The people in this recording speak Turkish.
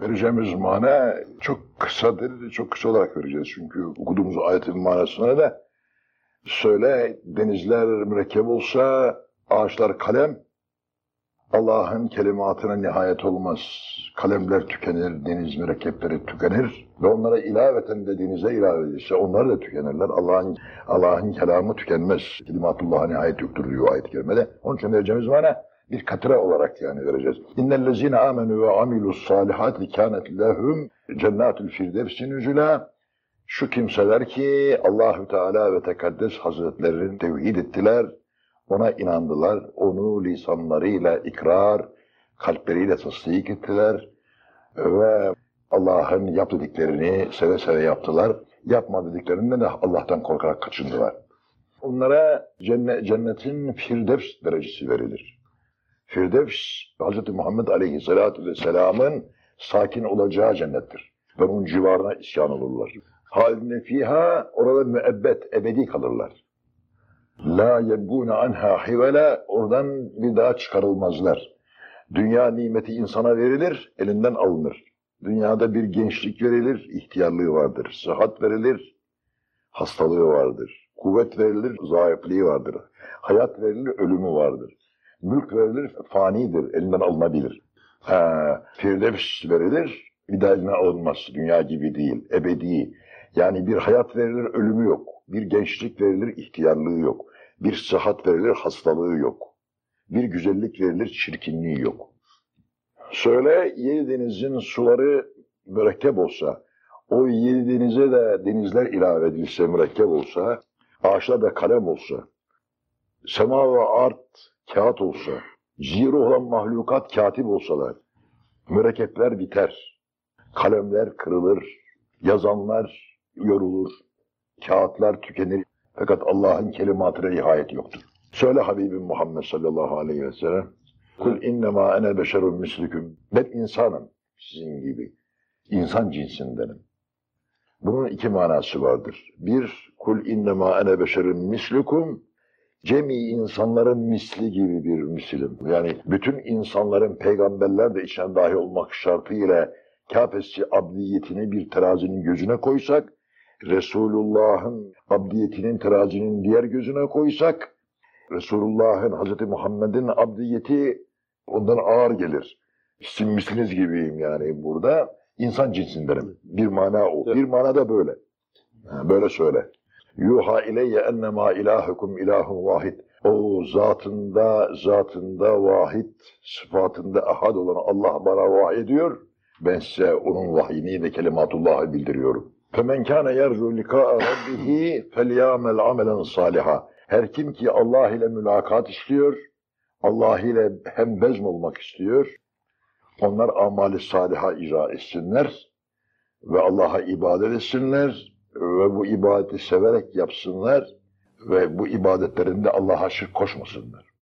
Vereceğimiz mana çok kısadır, çok kısa olarak vereceğiz. Çünkü okuduğumuz ayetin manasına da söyle denizler mürekkep olsa, ağaçlar kalem, Allah'ın kelimatına nihayet olmaz. Kalemler tükenir, deniz mürekkepleri tükenir ve onlara ilaveten de denize ilave edilse onlar da tükenirler. Allah'ın Allah'ın kelamı tükenmez. Kelimatullah'a nihayet yoktur diyor ayet-i kerimede. Onun için vereceğimiz mana bir katıra olarak yani vereceğiz. İnnellezine amenu ve amilus salihati kânet lehum cennatul firdevsi nüzula. Şu kimseler ki Allahü Teala ve Tekaddes Hazretlerini tevhid ettiler, ona inandılar, onu lisanlarıyla ikrar, kalpleriyle tasdik ettiler ve Allah'ın yap dediklerini seve seve yaptılar. Yapma dediklerinden de Allah'tan korkarak kaçındılar. Onlara cennet, cennetin firdevs derecesi verilir. Firdevs, Hz. Muhammed Aleyhisselatü Vesselam'ın sakin olacağı cennettir. Ve onun civarına isyan olurlar. Haline fiha, orada müebbet, ebedi kalırlar. La yebgûne anha hivela, oradan bir daha çıkarılmazlar. Dünya nimeti insana verilir, elinden alınır. Dünyada bir gençlik verilir, ihtiyarlığı vardır. Sıhhat verilir, hastalığı vardır. Kuvvet verilir, zayıflığı vardır. Hayat verilir, ölümü vardır. Mülk verilir, fanidir, elinden alınabilir. Ha, Firdevs verilir, bir daha elinden alınmaz. Dünya gibi değil, ebedi. Yani bir hayat verilir, ölümü yok. Bir gençlik verilir, ihtiyarlığı yok. Bir sıhhat verilir, hastalığı yok. Bir güzellik verilir, çirkinliği yok. Söyle yedi denizin suları mürekkep olsa, o yedi denize de denizler ilave edilse, mürekkep olsa, ağaçlar da kalem olsa, sema ve art kağıt olsa, ziro olan mahlukat katip olsalar, mürekkepler biter, kalemler kırılır, yazanlar yorulur, kağıtlar tükenir. Fakat Allah'ın kelimatına nihayet yoktur. Söyle Habibim Muhammed sallallahu aleyhi ve sellem, Kul innema ene beşerun mislüküm. Ben insanım sizin gibi. İnsan cinsindenim. Bunun iki manası vardır. Bir, kul innema ene beşerun mislukum. Cemi insanların misli gibi bir misim. Yani bütün insanların peygamberler de içine dahil olmak şartıyla kafesi abdiyetini bir terazinin gözüne koysak, Resulullah'ın abdiyetinin terazinin diğer gözüne koysak, Resulullah'ın, Hz. Muhammed'in abdiyeti ondan ağır gelir. Sizin misliniz gibiyim yani burada. İnsan cinsindenim. Bir mana o. Bir mana da böyle. Böyle söyle. Yuha ileyye ennema ilahukum ilahun vahid. O zatında, zatında vahid, sıfatında ahad olan Allah bana vahiy ediyor. Ben size onun vahyini ve kelimatullahı bildiriyorum. فَمَنْ كَانَ يَرْجُوا لِقَاءَ رَبِّهِ فَلْيَعْمَلْ عَمَلًا صَالِحًا Her kim ki Allah ile mülakat istiyor, Allah ile hem bezm olmak istiyor, onlar amali saliha icra etsinler ve Allah'a ibadet etsinler ve bu ibadeti severek yapsınlar ve bu ibadetlerinde Allah'a şirk koşmasınlar.